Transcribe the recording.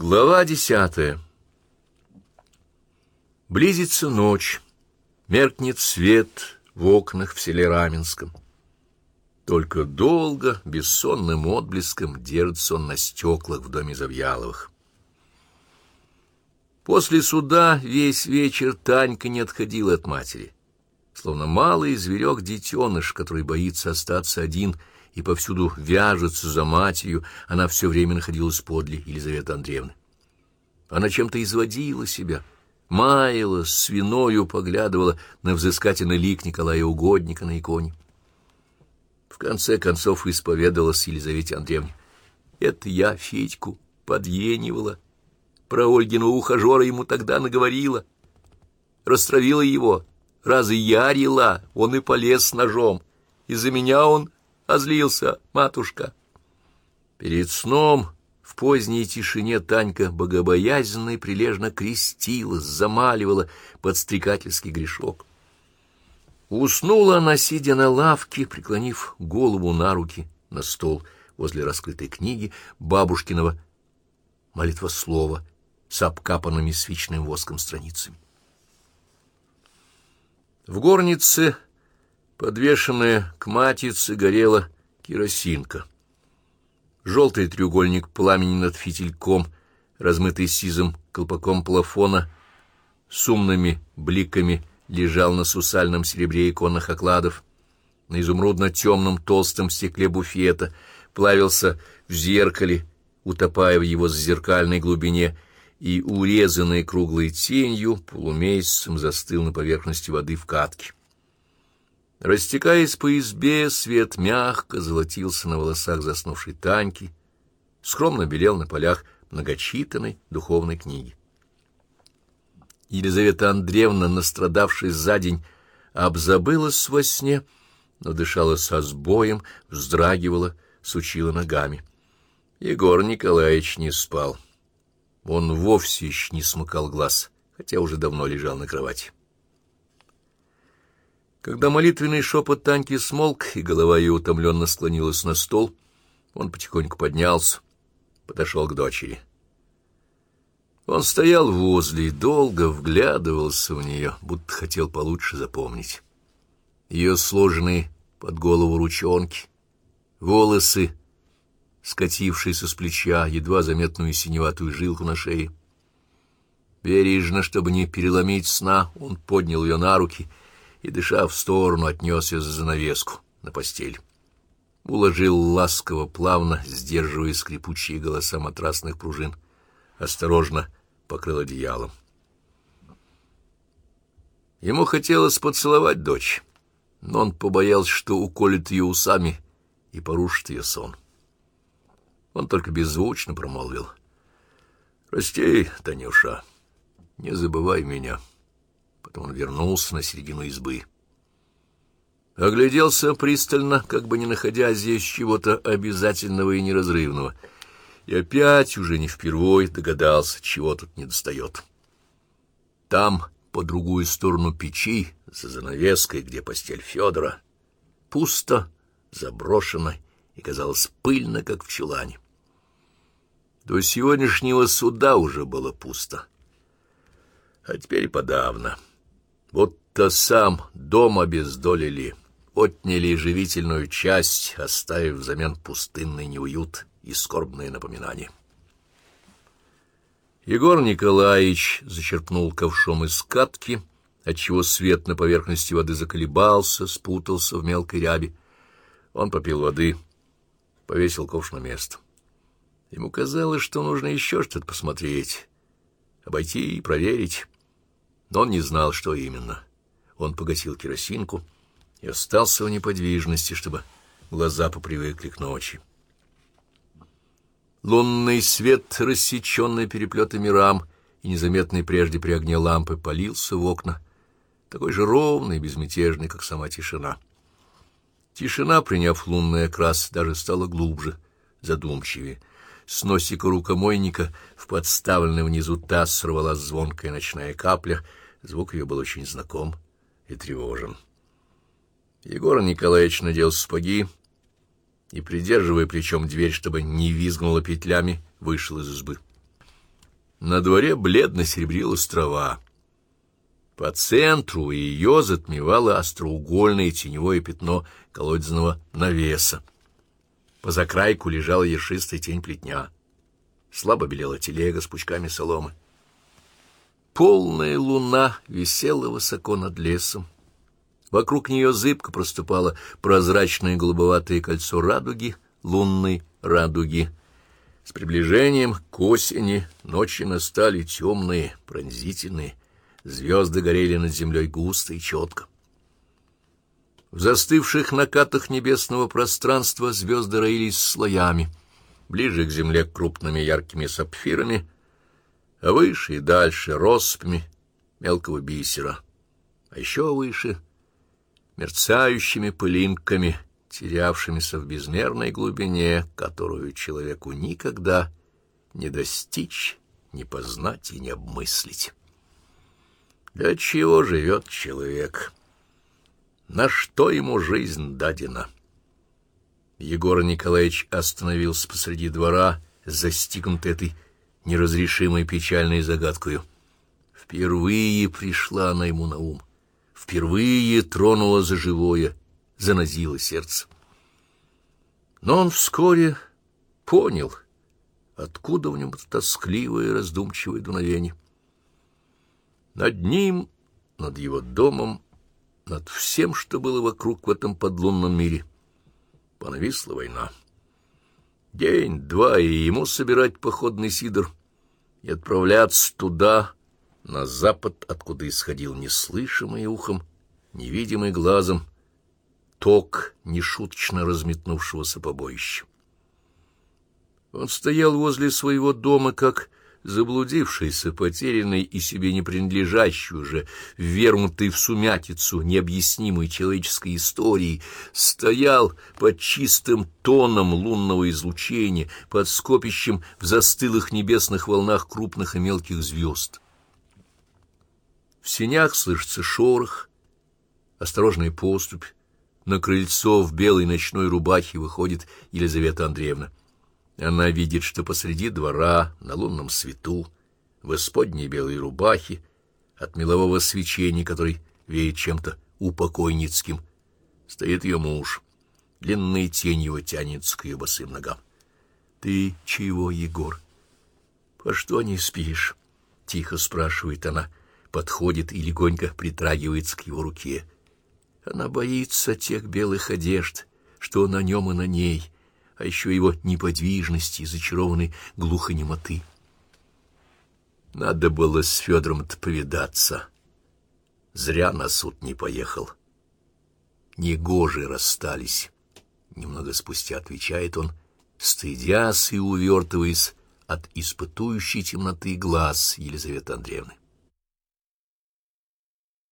Глава десятая. Близится ночь, меркнет свет в окнах в селе Раменском. Только долго, бессонным отблеском, держится он на стеклах в доме Завьяловых. После суда весь вечер Танька не отходила от матери, словно малый зверек-детеныш, который боится остаться один — и повсюду вяжется за матерью, она все время находилась подле Елизаветы Андреевны. Она чем-то изводила себя, маяла, свиною поглядывала на взыскательный лик Николая Угодника на иконе. В конце концов исповедалась Елизавете Андреевне. «Это я Федьку подъенивала, про Ольгину ухажера ему тогда наговорила, растравила его, разъярила, он и полез с ножом. Из-за меня он озлился, матушка. Перед сном в поздней тишине Танька богобоязненно и прилежно крестилась, замаливала подстрекательский грешок. Уснула она, сидя на лавке, преклонив голову на руки на стол возле раскрытой книги бабушкиного молитвослова с обкапанными свечным воском страницами. В горнице Подвешенная к матице горела керосинка. Желтый треугольник пламени над фитильком, размытый сизым колпаком плафона, с умными бликами лежал на сусальном серебре иконных окладов. На изумрудно-темном толстом стекле буфета плавился в зеркале, утопая в его зеркальной глубине, и, урезанный круглой тенью, полумесяцем застыл на поверхности воды в катке. Растекаясь по избе, свет мягко золотился на волосах заснувшей Таньки, скромно белел на полях многочитанной духовной книги. Елизавета Андреевна, настрадавшись за день, обзабылась во сне, но дышала со сбоем, вздрагивала, сучила ногами. Егор Николаевич не спал. Он вовсе еще не смыкал глаз, хотя уже давно лежал на кровати. Когда молитвенный шепот Таньки смолк, и голова ее утомленно склонилась на стол, он потихоньку поднялся, подошел к дочери. Он стоял возле и долго вглядывался в нее, будто хотел получше запомнить. Ее сложенные под голову ручонки, волосы, скатившиеся с плеча, едва заметную синеватую жилку на шее. Бережно, чтобы не переломить сна, он поднял ее на руки — и, дыша в сторону, отнес ее за занавеску на постель. Уложил ласково, плавно, сдерживая скрипучие голоса матрасных пружин. Осторожно покрыл одеялом. Ему хотелось поцеловать дочь, но он побоялся, что уколет ее усами и порушит ее сон. Он только беззвучно промолвил. «Прости, Танюша, не забывай меня». Потом он вернулся на середину избы. Огляделся пристально, как бы не находя здесь чего-то обязательного и неразрывного. И опять, уже не впервой, догадался, чего тут недостает. Там, по другую сторону печи, за занавеской, где постель Федора, пусто, заброшено и казалось пыльно, как в чулане. До сегодняшнего суда уже было пусто, а теперь подавно. Будто сам дом обездолили, отняли живительную часть, оставив взамен пустынный неуют и скорбные напоминания. Егор Николаевич зачерпнул ковшом из катки, отчего свет на поверхности воды заколебался, спутался в мелкой ряби. Он попил воды, повесил ковш на место. Ему казалось, что нужно еще что-то посмотреть, обойти и проверить но он не знал, что именно. Он погасил керосинку и остался в неподвижности, чтобы глаза попривыкли к ночи. Лунный свет, рассеченный переплетами рам и незаметный прежде при огне лампы, полился в окна, такой же ровный и безмятежный, как сама тишина. Тишина, приняв лунный окрас, даже стала глубже, задумчивее. С носика рукомойника в подставленный внизу таз сорвалась звонкая ночная капля — Звук ее был очень знаком и тревожен. Егор Николаевич надел сапоги и, придерживая плечом дверь, чтобы не визгнула петлями, вышел из избы. На дворе бледно серебрилась трава. По центру ее затмевало остроугольное теневое пятно колодезного навеса. По закрайку лежала ершистая тень плетня. Слабо белела телега с пучками соломы. Полная луна висела высоко над лесом. Вокруг нее зыбко проступало прозрачное голубоватое кольцо радуги, лунной радуги. С приближением к осени ночи настали темные, пронзительные. Звезды горели над землей густо и четко. В застывших накатах небесного пространства звезды роились слоями, ближе к земле крупными яркими сапфирами, а выше и дальше россыпями мелкого бисера, а еще выше — мерцающими пылинками, терявшимися в безмерной глубине, которую человеку никогда не достичь, не познать и не обмыслить. Для чего живет человек? — на что ему жизнь дадена? Егор Николаевич остановился посреди двора, застигнутый этой неразрешимой печальной загадкою. Впервые пришла она ему на ум, впервые тронула за живое, занозила сердце. Но он вскоре понял, откуда в нем это тоскливое раздумчивое дуновение. Над ним, над его домом, над всем, что было вокруг в этом подлунном мире. Понависла война. День-два, и ему собирать походный сидр и отправляться туда, на запад, откуда исходил неслышимый ухом, невидимый глазом, ток нешуточно разметнувшегося побоища. Он стоял возле своего дома, как заблудившийся, потерянный и себе не принадлежащий уже, вернутый в сумятицу необъяснимой человеческой истории, стоял под чистым тоном лунного излучения, под скопищем в застылых небесных волнах крупных и мелких звезд. В сенях слышится шорох, осторожная поступь, на крыльцо в белой ночной рубахе выходит Елизавета Андреевна. Она видит, что посреди двора, на лунном свету, в исподней белой рубахе, от мелового свечения, который веет чем-то упокойницким, стоит ее муж. Длинная тень его тянется к ее босым ногам. — Ты чего, Егор? — По что не спишь? — тихо спрашивает она, подходит и легонько притрагивается к его руке. Она боится тех белых одежд, что на нем и на ней — а еще его неподвижности и зачарованной глухонемоты. Надо было с Федором-то повидаться. Зря на суд не поехал. Негожи расстались. Немного спустя отвечает он, стыдясь и увертываясь от испытующей темноты глаз Елизаветы Андреевны.